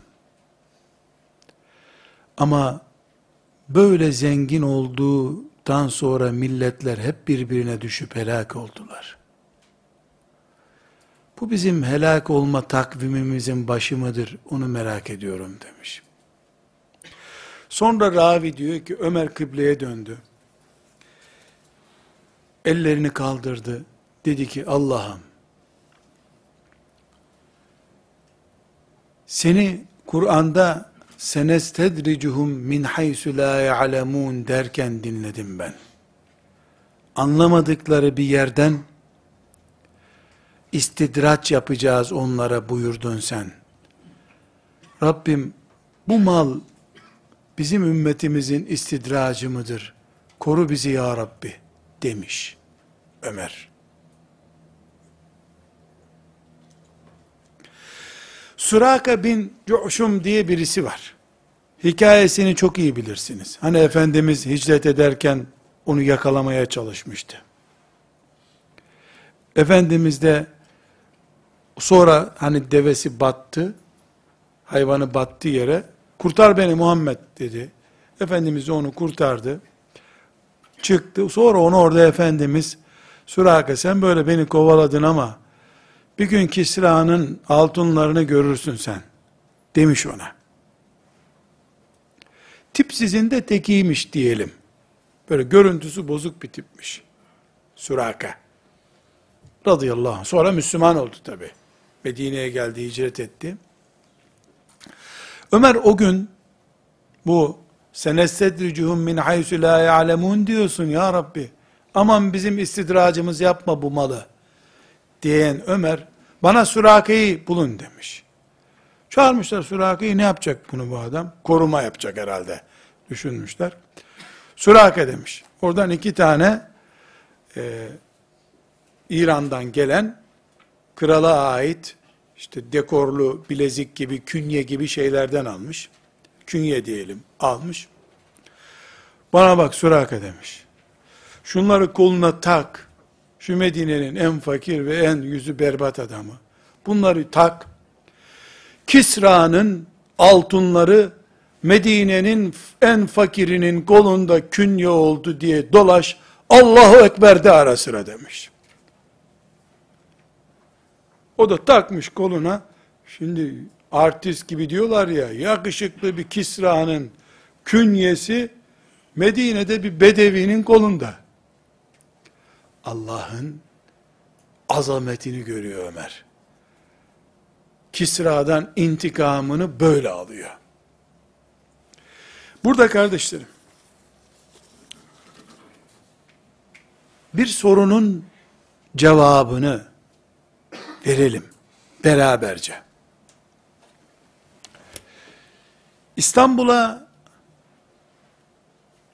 Speaker 1: Ama böyle zengin olduğundan sonra milletler hep birbirine düşüp helak oldular. Bu bizim helak olma takvimimizin başı mıdır? Onu merak ediyorum demiş. Sonra ravi diyor ki Ömer kıbleye döndü. Ellerini kaldırdı. Dedi ki Allah'ım seni Kur'an'da senestedricuhum min haysu la ya'lemun derken dinledim ben. Anlamadıkları bir yerden istidraç yapacağız onlara buyurdun sen. Rabbim bu mal bizim ümmetimizin istidracı mıdır? Koru bizi ya Rabbi demiş Ömer. Suraka bin Cu'şum diye birisi var. Hikayesini çok iyi bilirsiniz. Hani Efendimiz hicret ederken onu yakalamaya çalışmıştı. Efendimiz de sonra hani devesi battı, hayvanı battı yere, kurtar beni Muhammed dedi. Efendimiz onu kurtardı. Çıktı. Sonra onu orada Efendimiz, Suraka sen böyle beni kovaladın ama, bir gün Kisra'nın altınlarını görürsün sen, demiş ona. Tip sizin de tekiymiş diyelim. Böyle görüntüsü bozuk bir tipmiş. Suraka. Radıyallahu anh. Sonra Müslüman oldu tabi. Medine'ye geldi, hicret etti. Ömer o gün bu senestedricuhum min haysu la ya'lemun diyorsun ya Rabbi. Aman bizim istidracımız yapma bu malı. Diyen Ömer bana Suraka'yı bulun demiş. Çağırmışlar Suraka'yı ne yapacak bunu bu adam? Koruma yapacak herhalde düşünmüşler. Suraka demiş. Oradan iki tane e, İran'dan gelen krala ait işte dekorlu bilezik gibi, künye gibi şeylerden almış. Künye diyelim almış. Bana bak Suraka demiş. Şunları koluna tak. Şu Medine'nin en fakir ve en yüzü berbat adamı. Bunları tak. Kisra'nın altınları Medine'nin en fakirinin kolunda künye oldu diye dolaş. Allahu Ekber de ara sıra demiş. O da takmış koluna. Şimdi artist gibi diyorlar ya, yakışıklı bir Kisra'nın künyesi Medine'de bir bedevinin kolunda. Allah'ın azametini görüyor Ömer. Kisra'dan intikamını böyle alıyor. Burada kardeşlerim, bir sorunun cevabını verelim beraberce. İstanbul'a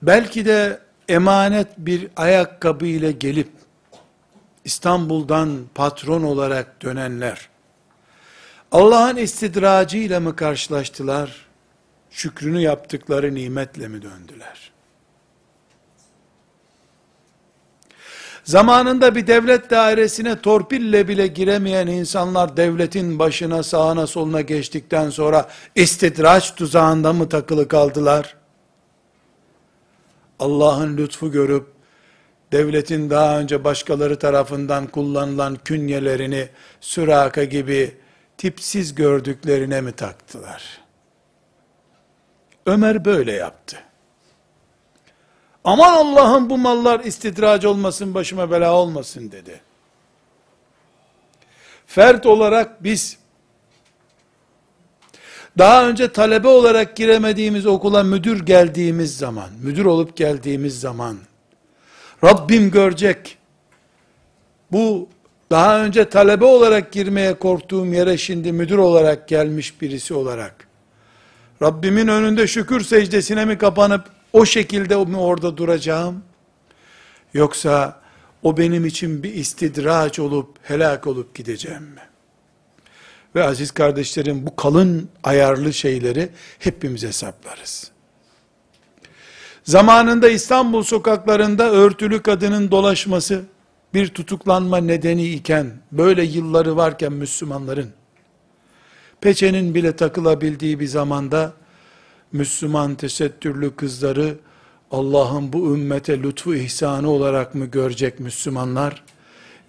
Speaker 1: belki de emanet bir ayakkabı ile gelip İstanbul'dan patron olarak dönenler Allah'ın istidracıyla mı karşılaştılar? Şükrünü yaptıkları nimetle mi döndüler? Zamanında bir devlet dairesine torpille bile giremeyen insanlar devletin başına sağına soluna geçtikten sonra istidraç tuzağında mı takılı kaldılar? Allah'ın lütfu görüp devletin daha önce başkaları tarafından kullanılan künyelerini süraka gibi tipsiz gördüklerine mi taktılar? Ömer böyle yaptı. Aman Allah'ım bu mallar istidraç olmasın, başıma bela olmasın dedi. Fert olarak biz, daha önce talebe olarak giremediğimiz okula müdür geldiğimiz zaman, müdür olup geldiğimiz zaman, Rabbim görecek, bu daha önce talebe olarak girmeye korktuğum yere şimdi müdür olarak gelmiş birisi olarak, Rabbimin önünde şükür secdesine mi kapanıp, o şekilde mi orada duracağım? Yoksa, o benim için bir istidraç olup, helak olup gideceğim mi? Ve aziz kardeşlerim, bu kalın ayarlı şeyleri hepimiz hesaplarız. Zamanında İstanbul sokaklarında örtülü kadının dolaşması, bir tutuklanma nedeni iken, böyle yılları varken Müslümanların, peçenin bile takılabildiği bir zamanda, Müslüman tesettürlü kızları, Allah'ın bu ümmete lütfu ihsanı olarak mı görecek Müslümanlar,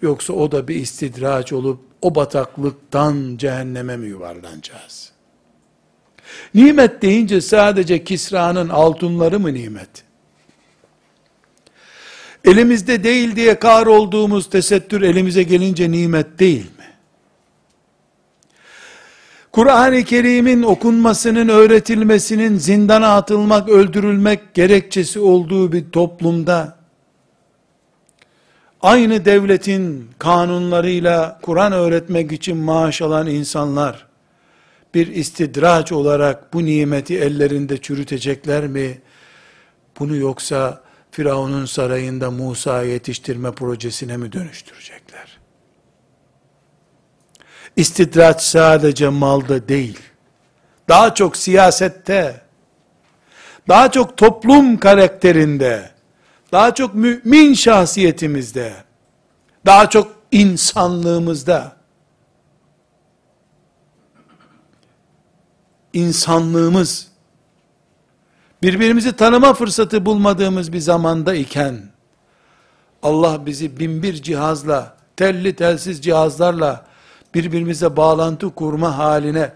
Speaker 1: yoksa o da bir istidraç olup, o bataklıktan cehenneme mi yuvarlanacağız? Nimet deyince sadece Kisra'nın altınları mı nimet? Elimizde değil diye kar olduğumuz tesettür elimize gelince nimet değil mi? Kur'an-ı Kerim'in okunmasının, öğretilmesinin zindana atılmak, öldürülmek gerekçesi olduğu bir toplumda, aynı devletin kanunlarıyla Kur'an öğretmek için maaş alan insanlar, bir istidraç olarak bu nimeti ellerinde çürütecekler mi? Bunu yoksa, Firavun'un sarayında Musa yetiştirme projesine mi dönüştürecekler? İstidraç sadece malda değil, daha çok siyasette, daha çok toplum karakterinde, daha çok mümin şahsiyetimizde, daha çok insanlığımızda, insanlığımız, birbirimizi tanıma fırsatı bulmadığımız bir zamanda iken, Allah bizi binbir cihazla, telli telsiz cihazlarla, birbirimize bağlantı kurma haline,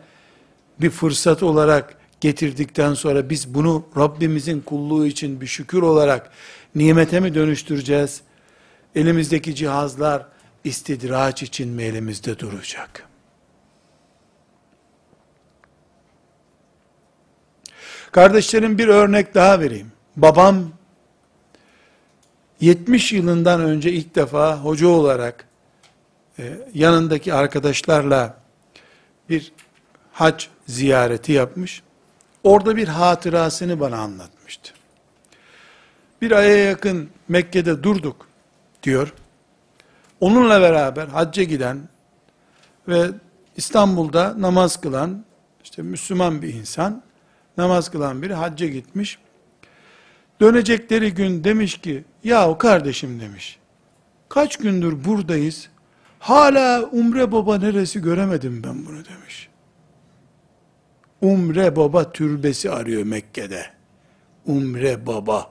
Speaker 1: bir fırsat olarak getirdikten sonra, biz bunu Rabbimizin kulluğu için bir şükür olarak, nimete mi dönüştüreceğiz? Elimizdeki cihazlar, istidraç için mi elimizde duracak? Kardeşlerim bir örnek daha vereyim. Babam 70 yılından önce ilk defa hoca olarak e, yanındaki arkadaşlarla bir hac ziyareti yapmış. Orada bir hatırasını bana anlatmıştı. Bir aya yakın Mekke'de durduk diyor. Onunla beraber hacca giden ve İstanbul'da namaz kılan, işte Müslüman bir insan, namaz kılan biri hacca gitmiş. Dönecekleri gün demiş ki, yahu kardeşim demiş, kaç gündür buradayız, hala Umre Baba neresi göremedim ben bunu demiş. Umre Baba türbesi arıyor Mekke'de. Umre Baba.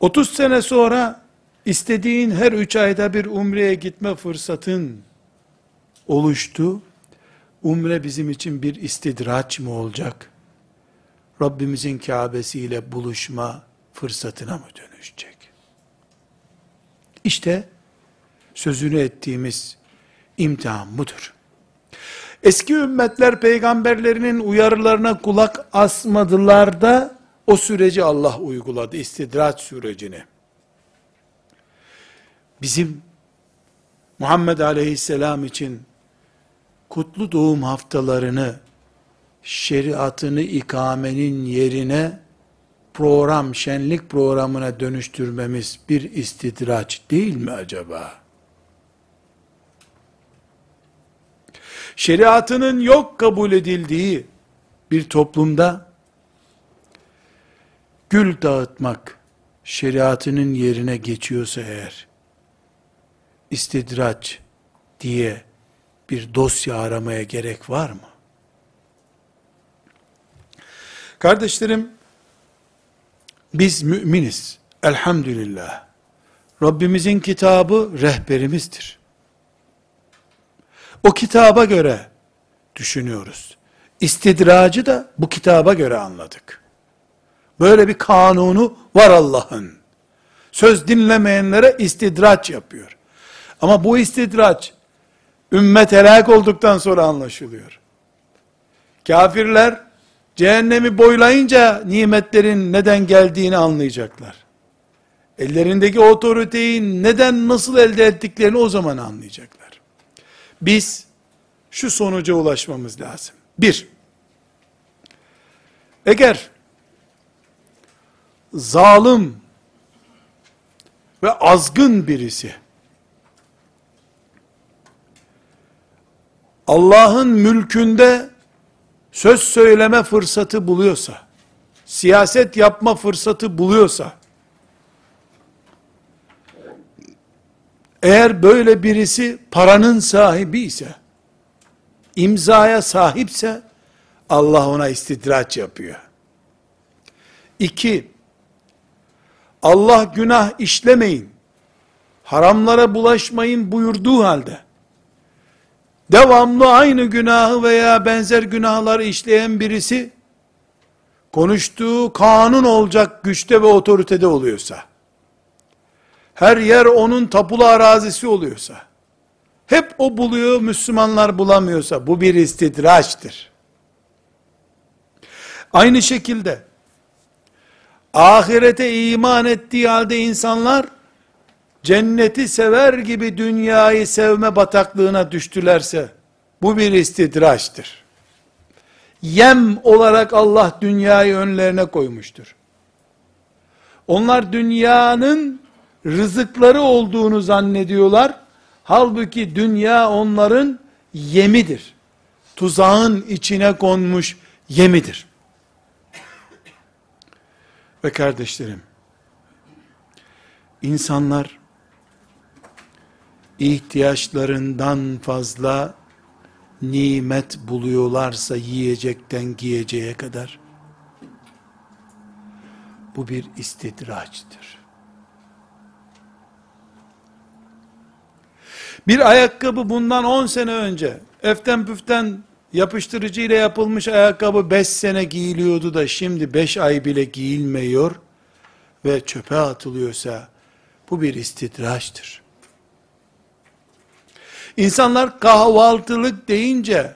Speaker 1: Otuz sene sonra istediğin her üç ayda bir umreye gitme fırsatın oluştu. Umre bizim için bir istidraç mı olacak? Rabbimizin Kabe'si ile buluşma fırsatına mı dönüşecek? İşte sözünü ettiğimiz imtihan budur. Eski ümmetler peygamberlerinin uyarılarına kulak asmadılar da o süreci Allah uyguladı, istidraç sürecini. Bizim Muhammed Aleyhisselam için kutlu doğum haftalarını şeriatını ikamenin yerine program, şenlik programına dönüştürmemiz bir istidraç değil mi acaba? Şeriatının yok kabul edildiği bir toplumda gül dağıtmak şeriatının yerine geçiyorsa eğer istidraç diye bir dosya aramaya gerek var mı? Kardeşlerim, biz müminiz. Elhamdülillah. Rabbimizin kitabı rehberimizdir. O kitaba göre düşünüyoruz. İstidracı da bu kitaba göre anladık. Böyle bir kanunu var Allah'ın. Söz dinlemeyenlere istidraç yapıyor. Ama bu istidraç ümmet helak olduktan sonra anlaşılıyor. Kafirler cehennemi boylayınca nimetlerin neden geldiğini anlayacaklar. Ellerindeki otoriteyi neden nasıl elde ettiklerini o zaman anlayacaklar. Biz şu sonuca ulaşmamız lazım. Bir, eğer zalim ve azgın birisi Allah'ın mülkünde söz söyleme fırsatı buluyorsa, siyaset yapma fırsatı buluyorsa, eğer böyle birisi paranın sahibi ise, imzaya sahipse, Allah ona istidraç yapıyor. İki, Allah günah işlemeyin, haramlara bulaşmayın buyurduğu halde, devamlı aynı günahı veya benzer günahları işleyen birisi, konuştuğu kanun olacak güçte ve otoritede oluyorsa, her yer onun tapulu arazisi oluyorsa, hep o buluyor, Müslümanlar bulamıyorsa, bu bir istidraçtır. Aynı şekilde, ahirete iman ettiği halde insanlar, cenneti sever gibi dünyayı sevme bataklığına düştülerse, bu bir istidraçtır. Yem olarak Allah dünyayı önlerine koymuştur. Onlar dünyanın rızıkları olduğunu zannediyorlar. Halbuki dünya onların yemidir. Tuzağın içine konmuş yemidir. Ve kardeşlerim, insanlar ihtiyaçlarından fazla nimet buluyorlarsa yiyecekten giyeceğe kadar bu bir istidraçtır. Bir ayakkabı bundan 10 sene önce eften püften yapıştırıcı ile yapılmış ayakkabı 5 sene giyiliyordu da şimdi 5 ay bile giyilmiyor ve çöpe atılıyorsa bu bir istidraçtır. İnsanlar kahvaltılık deyince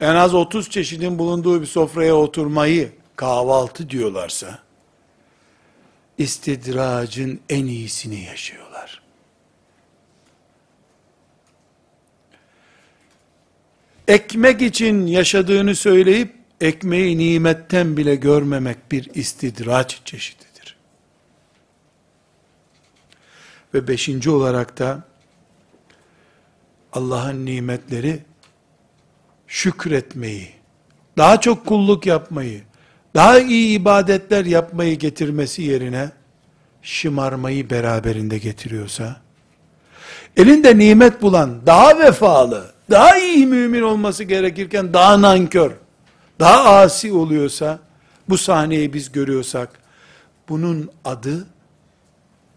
Speaker 1: en az 30 çeşidin bulunduğu bir sofraya oturmayı kahvaltı diyorlarsa istidracın en iyisini yaşıyorlar. ekmek için yaşadığını söyleyip, ekmeği nimetten bile görmemek bir istidraç çeşididir. Ve beşinci olarak da, Allah'ın nimetleri, şükretmeyi, daha çok kulluk yapmayı, daha iyi ibadetler yapmayı getirmesi yerine, şımarmayı beraberinde getiriyorsa, elinde nimet bulan, daha vefalı, daha iyi mümin olması gerekirken daha nankör, daha asi oluyorsa, bu sahneyi biz görüyorsak, bunun adı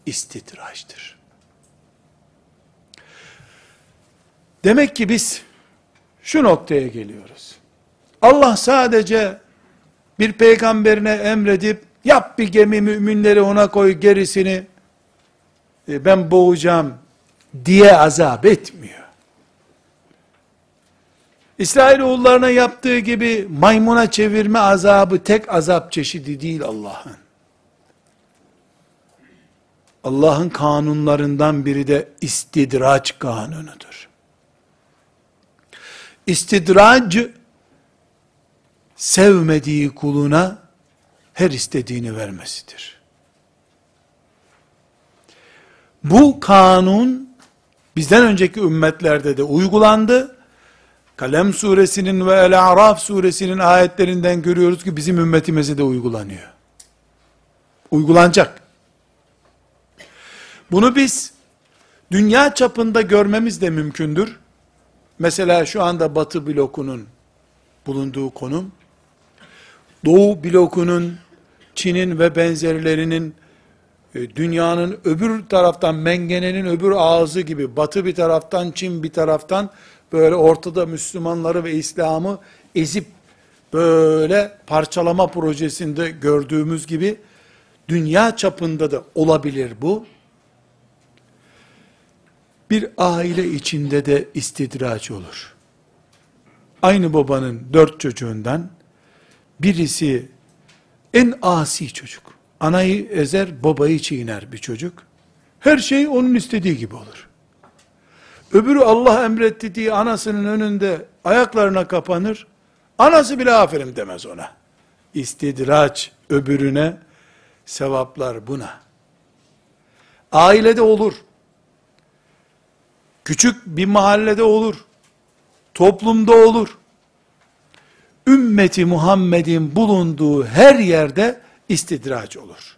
Speaker 1: istidraçtır. Demek ki biz şu noktaya geliyoruz. Allah sadece bir peygamberine emredip yap bir gemi müminleri ona koy gerisini e, ben boğacağım diye azap etmiyor. İsrailoğullarına yaptığı gibi maymuna çevirme azabı tek azap çeşidi değil Allah'ın. Allah'ın kanunlarından biri de istidraç kanunudur. İstidrac, sevmediği kuluna her istediğini vermesidir. Bu kanun bizden önceki ümmetlerde de uygulandı. Kalem suresinin ve El-A'raf suresinin ayetlerinden görüyoruz ki bizim ümmetimize de uygulanıyor. Uygulanacak. Bunu biz dünya çapında görmemiz de mümkündür. Mesela şu anda Batı blokunun bulunduğu konum, Doğu blokunun, Çin'in ve benzerlerinin, e, dünyanın öbür taraftan, mengenenin öbür ağzı gibi, Batı bir taraftan, Çin bir taraftan, böyle ortada Müslümanları ve İslam'ı ezip, böyle parçalama projesinde gördüğümüz gibi, dünya çapında da olabilir bu bir aile içinde de istidraç olur. Aynı babanın dört çocuğundan birisi en asi çocuk. Anayı ezer, babayı çiğner bir çocuk. Her şey onun istediği gibi olur. Öbürü Allah emretti diye anasının önünde ayaklarına kapanır. Anası bile aferin demez ona. İstidraç öbürüne, sevaplar buna. Ailede olur. Küçük bir mahallede olur. Toplumda olur. Ümmeti Muhammed'in bulunduğu her yerde istidraç olur.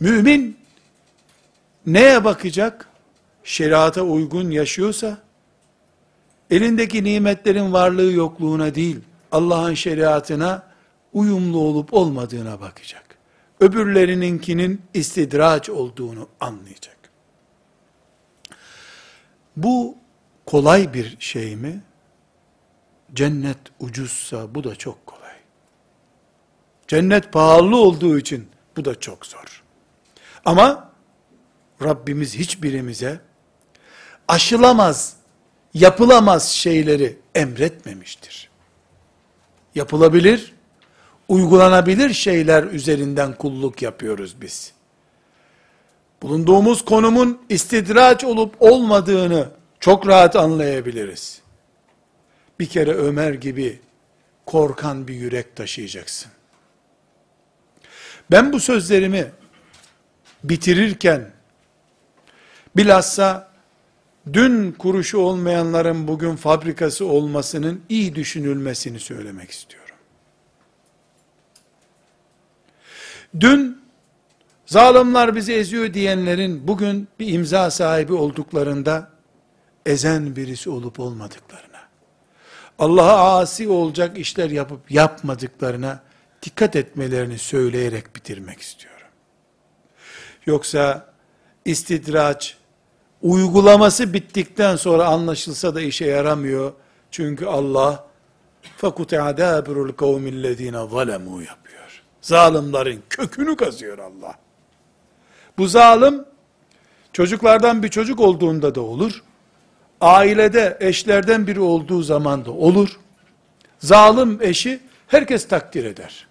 Speaker 1: Mümin neye bakacak? Şeriata uygun yaşıyorsa, elindeki nimetlerin varlığı yokluğuna değil, Allah'ın şeriatına uyumlu olup olmadığına bakacak. Öbürlerininkinin istidraç olduğunu anlayacak. Bu kolay bir şey mi? Cennet ucuzsa bu da çok kolay. Cennet pahalı olduğu için bu da çok zor. Ama Rabbimiz hiçbirimize aşılamaz, yapılamaz şeyleri emretmemiştir. Yapılabilir, uygulanabilir şeyler üzerinden kulluk yapıyoruz biz bulunduğumuz konumun istidraç olup olmadığını çok rahat anlayabiliriz. Bir kere Ömer gibi korkan bir yürek taşıyacaksın. Ben bu sözlerimi bitirirken bilhassa dün kuruşu olmayanların bugün fabrikası olmasının iyi düşünülmesini söylemek istiyorum. Dün Zalimler bizi eziyor diyenlerin bugün bir imza sahibi olduklarında ezen birisi olup olmadıklarına, Allah'a asi olacak işler yapıp yapmadıklarına dikkat etmelerini söyleyerek bitirmek istiyorum. Yoksa istidraç uygulaması bittikten sonra anlaşılsa da işe yaramıyor. Çünkü Allah fakute adabirul kavmillezine zalemu yapıyor. Zalimlerin kökünü kazıyor Allah. Bu zalim, çocuklardan bir çocuk olduğunda da olur. Ailede eşlerden biri olduğu zaman da olur. Zalim eşi herkes takdir eder.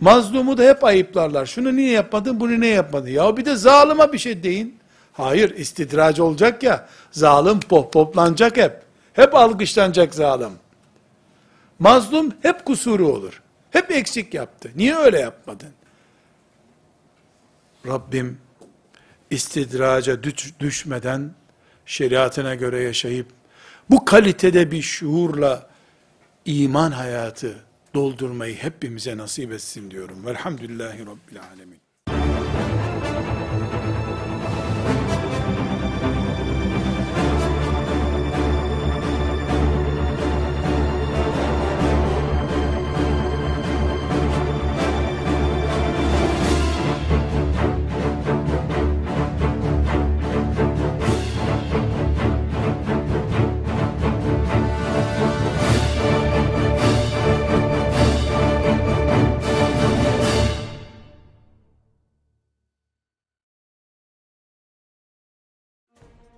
Speaker 1: Mazlumu da hep ayıplarlar. Şunu niye yapmadın, bunu niye yapmadın? Ya bir de zalıma bir şey deyin. Hayır, istidraç olacak ya, zalim pop poplanacak hep. Hep alkışlanacak zalim. Mazlum hep kusuru olur. Hep eksik yaptı. Niye öyle yapmadın? Rabbim istidraca düşmeden şeriatına göre yaşayıp bu kalitede bir şuurla iman hayatı doldurmayı hepimize nasip etsin diyorum. Velhamdülillahi Rabbil Alemin.